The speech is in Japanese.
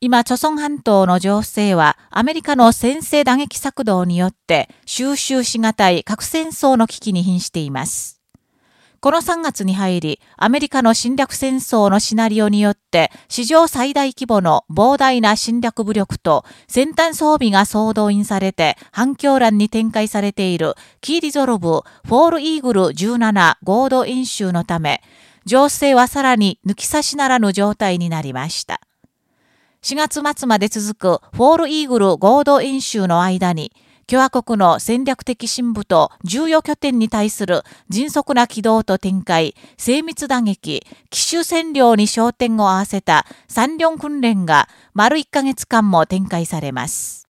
今、朝鮮半島の情勢は、アメリカの先制打撃策動によって、収拾しがたい核戦争の危機に瀕しています。この3月に入り、アメリカの侵略戦争のシナリオによって、史上最大規模の膨大な侵略武力と先端装備が総動員されて、半狂乱に展開されているキーリゾルブ・フォール・イーグル17合同演習のため、情勢はさらに抜き差しならぬ状態になりました。4月末まで続くフォールイーグル合同演習の間に、共和国の戦略的深部と重要拠点に対する迅速な機動と展開、精密打撃、奇襲占領に焦点を合わせた三両訓練が丸1ヶ月間も展開されます。